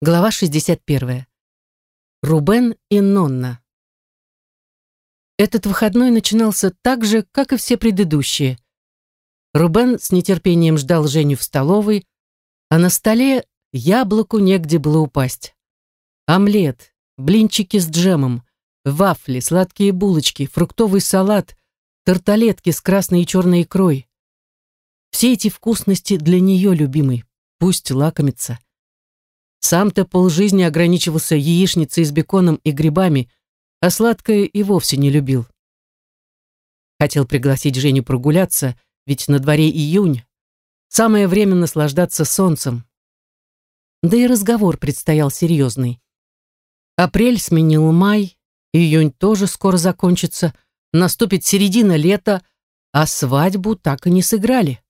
Глава 61. Рубен и Нонна. Этот выходной начинался так же, как и все предыдущие. Рубен с нетерпением ждал Женю в столовой, а на столе яблоку негде было упасть. Омлет, блинчики с джемом, вафли, сладкие булочки, фруктовый салат, тарталетки с красной и черной икрой. Все эти вкусности для нее, любимый, пусть лакомится. Сам-то полжизни ограничивался яичницей с беконом и грибами, а сладкое и вовсе не любил. Хотел пригласить Женю прогуляться, ведь на дворе июнь. Самое время наслаждаться солнцем. Да и разговор предстоял серьезный. Апрель сменил май, июнь тоже скоро закончится, наступит середина лета, а свадьбу так и не сыграли.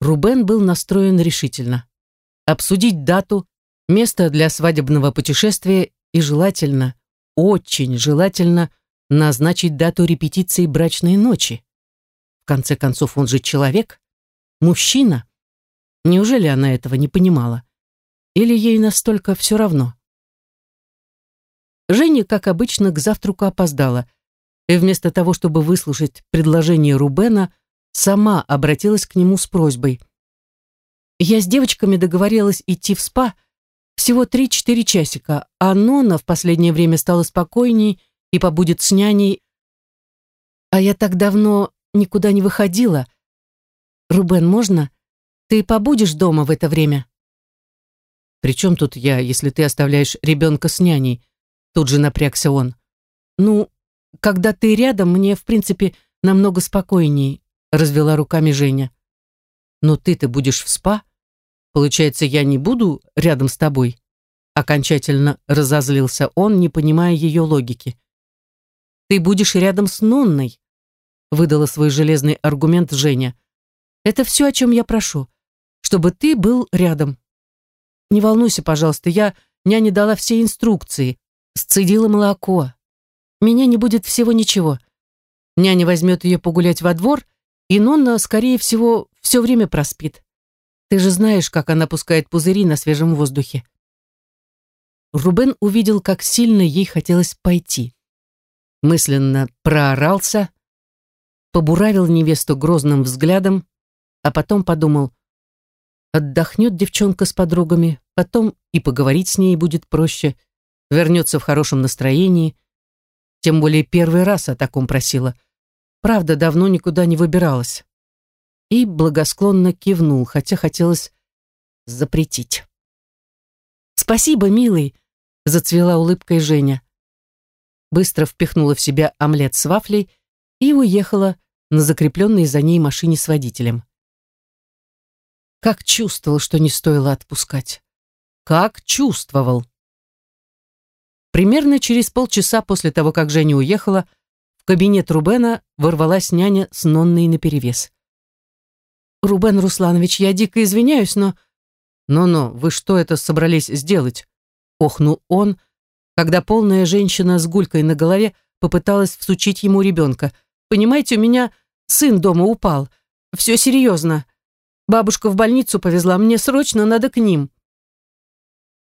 Рубен был настроен решительно обсудить дату, место для свадебного путешествия и желательно, очень желательно назначить дату репетиции брачной ночи. В конце концов, он же человек, мужчина. Неужели она этого не понимала? Или ей настолько все равно? Женя, как обычно, к завтраку опоздала, и вместо того, чтобы выслушать предложение Рубена, сама обратилась к нему с просьбой – я с девочками договорилась идти в спа всего 3-4 часика, а Нона в последнее время стала спокойней и побудет с няней. А я так давно никуда не выходила. Рубен, можно? Ты побудешь дома в это время? «При чем тут я, если ты оставляешь ребенка с няней?» Тут же напрягся он. «Ну, когда ты рядом, мне, в принципе, намного спокойней», развела руками Женя. «Но ты-то будешь в спа?» Получается, я не буду рядом с тобой?» Окончательно разозлился он, не понимая ее логики. «Ты будешь рядом с Нонной», выдала свой железный аргумент Женя. «Это все, о чем я прошу, чтобы ты был рядом. Не волнуйся, пожалуйста, я няне дала все инструкции, сцедила молоко. Меня не будет всего ничего. Няня возьмет ее погулять во двор, и Нонна, скорее всего, все время проспит. Ты же знаешь, как она пускает пузыри на свежем воздухе. Рубен увидел, как сильно ей хотелось пойти. Мысленно проорался, побуравил невесту грозным взглядом, а потом подумал, отдохнет девчонка с подругами, потом и поговорить с ней будет проще, вернется в хорошем настроении. Тем более первый раз о таком просила. Правда, давно никуда не выбиралась и благосклонно кивнул, хотя хотелось запретить. «Спасибо, милый!» — зацвела улыбкой Женя. Быстро впихнула в себя омлет с вафлей и уехала на закрепленной за ней машине с водителем. Как чувствовал, что не стоило отпускать. Как чувствовал. Примерно через полчаса после того, как Женя уехала, в кабинет Рубена ворвалась няня с Нонной наперевес. «Рубен Русланович, я дико извиняюсь, но...» «Ну-ну, вы что это собрались сделать?» Охнул он, когда полная женщина с гулькой на голове попыталась всучить ему ребенка. «Понимаете, у меня сын дома упал. Все серьезно. Бабушка в больницу повезла, мне срочно надо к ним».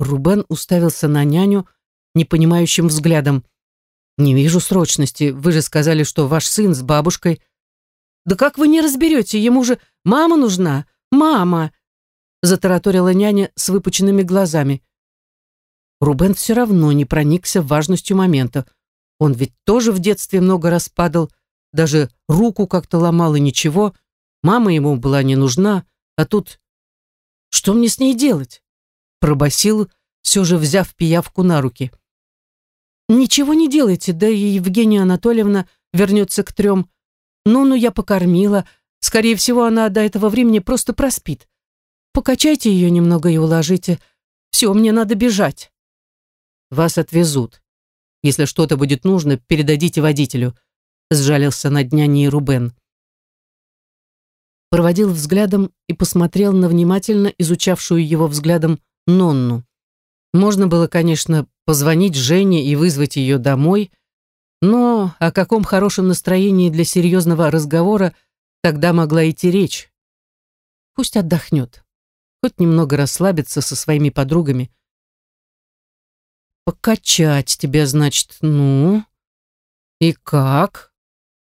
Рубен уставился на няню непонимающим взглядом. «Не вижу срочности. Вы же сказали, что ваш сын с бабушкой...» «Да как вы не разберете? Ему же мама нужна! Мама!» затараторила няня с выпученными глазами. Рубен все равно не проникся важностью момента. Он ведь тоже в детстве много раз падал, даже руку как-то ломал и ничего. Мама ему была не нужна, а тут... Что мне с ней делать? Пробасил, все же взяв пиявку на руки. «Ничего не делайте, да и Евгения Анатольевна вернется к трем. Ну-ну, я покормила. Скорее всего, она до этого времени просто проспит. Покачайте ее немного и уложите. Все, мне надо бежать. Вас отвезут. Если что-то будет нужно, передадите водителю. Сжалился над няней Рубен. Проводил взглядом и посмотрел на внимательно изучавшую его взглядом Нонну. Можно было, конечно, позвонить Жене и вызвать ее домой, но о каком хорошем настроении для серьезного разговора тогда могла идти речь? Пусть отдохнет. хоть немного расслабиться со своими подругами. «Покачать тебя, значит, ну? И как?»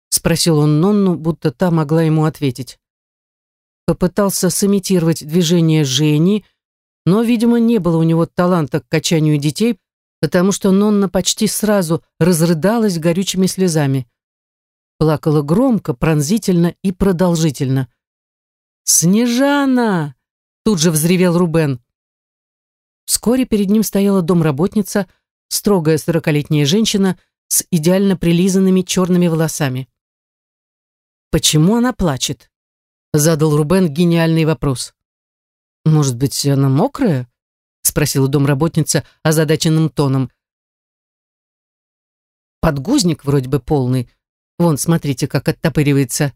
Спросил он Нонну, будто та могла ему ответить. Попытался сымитировать движение Жени, но, видимо, не было у него таланта к качанию детей, потому что Нонна почти сразу разрыдалась горючими слезами. Плакала громко, пронзительно и продолжительно. «Снежана!» — тут же взревел Рубен. Вскоре перед ним стояла домработница, строгая сорокалетняя женщина с идеально прилизанными черными волосами. «Почему она плачет?» — задал Рубен гениальный вопрос. «Может быть, она мокрая?» — спросила домработница озадаченным тоном. «Подгузник вроде бы полный. Вон, смотрите, как оттопыривается.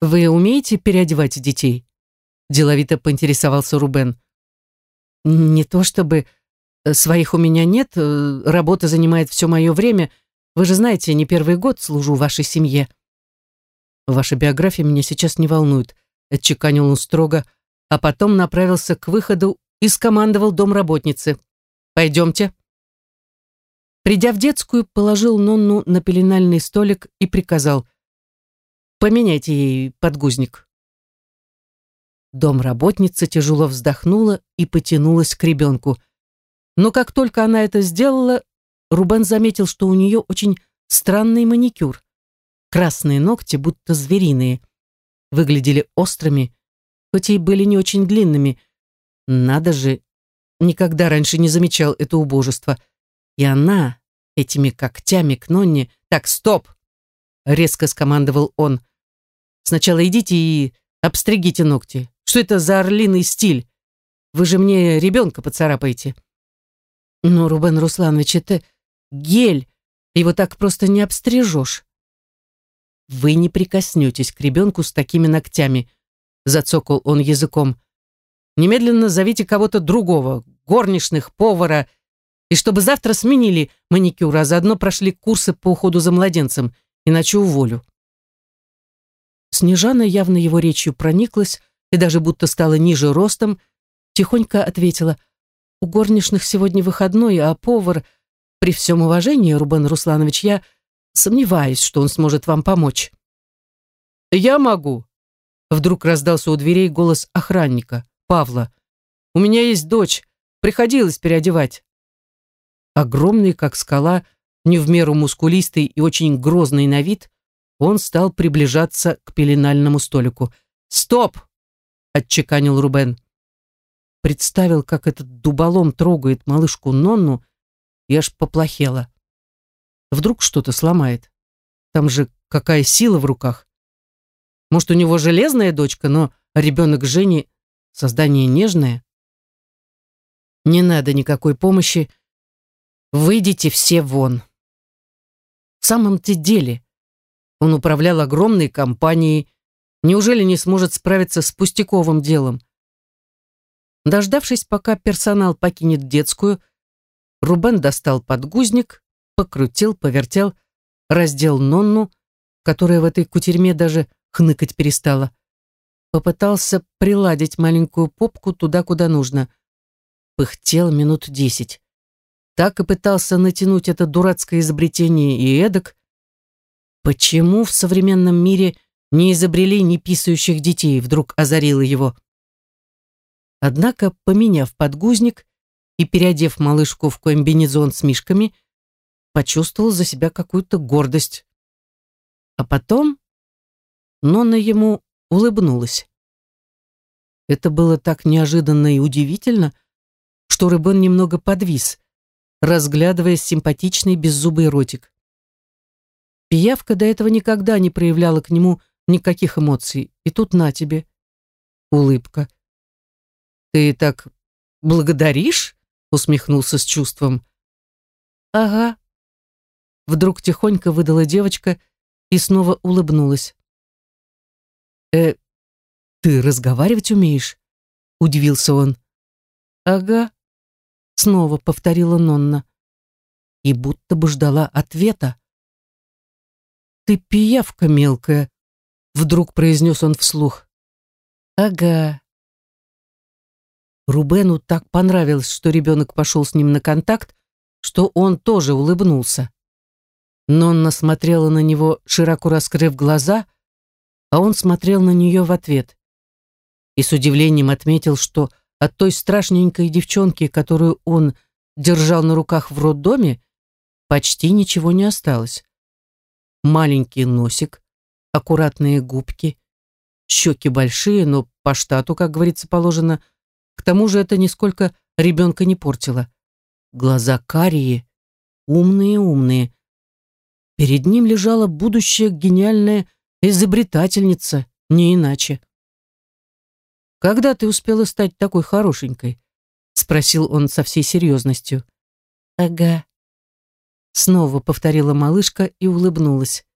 Вы умеете переодевать детей?» Деловито поинтересовался Рубен. «Не то чтобы... Своих у меня нет, работа занимает все мое время. Вы же знаете, не первый год служу вашей семье». Ваша биография меня сейчас не волнует, отчеканил он строго, а потом направился к выходу и скомандовал домработнице. Пойдемте. Придя в детскую, положил Нонну на пеленальный столик и приказал. Поменяйте ей подгузник. Домработница тяжело вздохнула и потянулась к ребенку. Но как только она это сделала, Рубен заметил, что у нее очень странный маникюр. Красные ногти, будто звериные, выглядели острыми, хоть и были не очень длинными. Надо же, никогда раньше не замечал это убожество. И она этими когтями к Нонне... Так, стоп! Резко скомандовал он. Сначала идите и обстригите ногти. Что это за орлиный стиль? Вы же мне ребенка поцарапаете. Но, Рубен Русланович, это гель. Его так просто не обстрижешь. Вы не прикоснетесь к ребенку с такими ногтями, зацокал он языком. Немедленно зовите кого-то другого, горничных, повара, и чтобы завтра сменили маникюр, а заодно прошли курсы по уходу за младенцем, иначе уволю. Снежана явно его речью прониклась и даже будто стала ниже ростом, тихонько ответила, «У горничных сегодня выходной, а повар...» «При всем уважении, Рубен Русланович, я Сомневаюсь, что он сможет вам помочь. Я могу. Вдруг раздался у дверей голос охранника, Павла. У меня есть дочь. Приходилось переодевать. Огромный, как скала, не в меру мускулистый и очень грозный на вид, он стал приближаться к пеленальному столику. «Стоп!» — отчеканил Рубен. Представил, как этот дуболом трогает малышку Нонну, и аж поплохело. Вдруг что-то сломает. Там же какая сила в руках. Может, у него железная дочка, но ребенок Жени — создание нежное. Не надо никакой помощи. Выйдите все вон. В самом-то деле, он управлял огромной компанией, неужели не сможет справиться с пустяковым делом? Дождавшись, пока персонал покинет детскую, Рубен достал подгузник, покрутил, повертел, раздел Нонну, которая в этой кутерьме даже хныкать перестала. Попытался приладить маленькую попку туда, куда нужно. Пыхтел минут десять. Так и пытался натянуть это дурацкое изобретение и эдак. Почему в современном мире не изобрели неписающих детей, вдруг озарило его. Однако, поменяв подгузник и переодев малышку в комбинезон с мишками, почувствовал за себя какую-то гордость. А потом Нонна ему улыбнулась. Это было так неожиданно и удивительно, что Рыбон немного подвис, разглядывая симпатичный беззубый ротик. Пиявка до этого никогда не проявляла к нему никаких эмоций, и тут на тебе. Улыбка. «Ты так благодаришь?» усмехнулся с чувством. «Ага», Вдруг тихонько выдала девочка и снова улыбнулась. «Э, ты разговаривать умеешь?» — удивился он. «Ага», — снова повторила Нонна. И будто бы ждала ответа. «Ты пиявка мелкая», — вдруг произнес он вслух. «Ага», Рубену так понравилось, что ребенок пошел с ним на контакт, что он тоже улыбнулся. Нонна смотрела на него, широко раскрыв глаза, а он смотрел на нее в ответ. И с удивлением отметил, что от той страшненькой девчонки, которую он держал на руках в роддоме, почти ничего не осталось. Маленький носик, аккуратные губки, щеки большие, но по штату, как говорится, положено. К тому же это нисколько ребенка не портило. Глаза карие, умные-умные. Перед ним лежала будущая гениальная изобретательница, не иначе. «Когда ты успела стать такой хорошенькой?» — спросил он со всей серьезностью. «Ага». Снова повторила малышка и улыбнулась.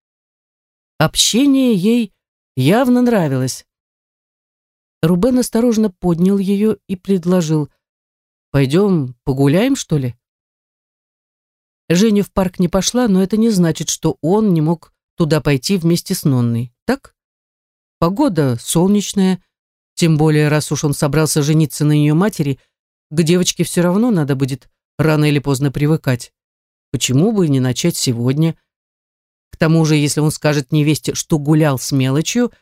Общение ей явно нравилось. Рубен осторожно поднял ее и предложил. «Пойдем погуляем, что ли?» Женя в парк не пошла, но это не значит, что он не мог туда пойти вместе с Нонной, так? Погода солнечная, тем более, раз уж он собрался жениться на ее матери, к девочке все равно надо будет рано или поздно привыкать. Почему бы не начать сегодня? К тому же, если он скажет невесте, что гулял с мелочью,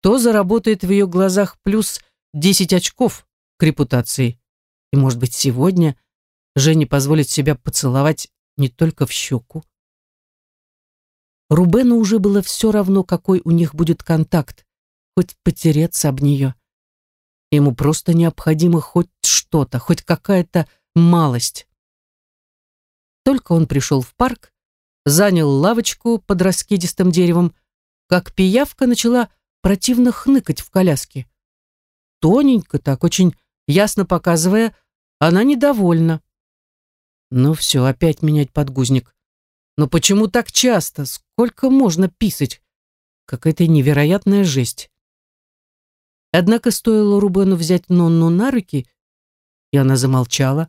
то заработает в ее глазах плюс 10 очков к репутации. И, может быть, сегодня Женя позволит себя поцеловать не только в щеку. Рубену уже было все равно, какой у них будет контакт, хоть потереться об нее. Ему просто необходимо хоть что-то, хоть какая-то малость. Только он пришел в парк, занял лавочку под раскидистым деревом, как пиявка начала противно хныкать в коляске. Тоненько так, очень ясно показывая, она недовольна. Ну все, опять менять подгузник. Но почему так часто? Сколько можно писать? Какая-то невероятная жесть. Однако стоило Рубену взять Нонну на руки, и она замолчала.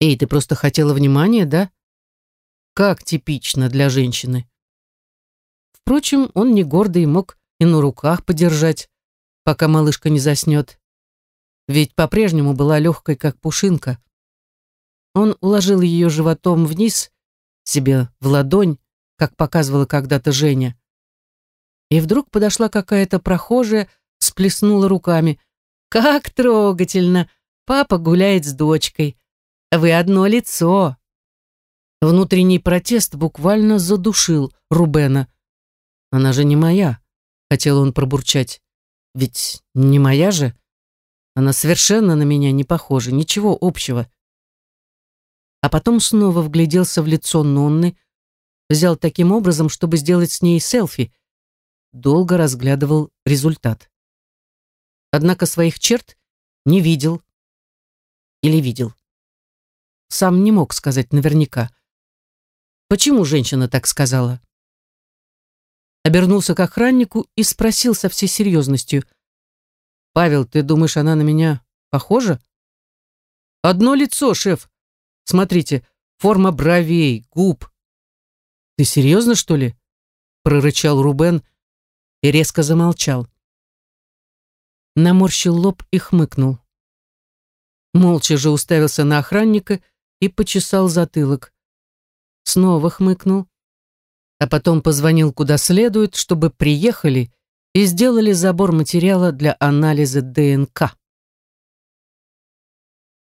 «Эй, ты просто хотела внимания, да? Как типично для женщины!» Впрочем, он не гордый мог и на руках подержать, пока малышка не заснет. Ведь по-прежнему была легкой, как пушинка. Он уложил ее животом вниз, себе в ладонь, как показывала когда-то Женя, и вдруг подошла какая-то прохожая, всплеснула руками. «Как трогательно! Папа гуляет с дочкой. Вы одно лицо!» Внутренний протест буквально задушил Рубена. «Она же не моя», — хотел он пробурчать. «Ведь не моя же. Она совершенно на меня не похожа, ничего общего». А потом снова вгляделся в лицо Нонны, взял таким образом, чтобы сделать с ней селфи, долго разглядывал результат. Однако своих черт не видел. Или видел. Сам не мог сказать наверняка. Почему женщина так сказала? Обернулся к охраннику и спросил со всей серьезностью. «Павел, ты думаешь, она на меня похожа?» «Одно лицо, шеф. Смотрите, форма бровей, губ». «Ты серьезно, что ли?» прорычал Рубен, и резко замолчал. Наморщил лоб и хмыкнул. Молча же уставился на охранника и почесал затылок. Снова хмыкнул, а потом позвонил куда следует, чтобы приехали и сделали забор материала для анализа ДНК.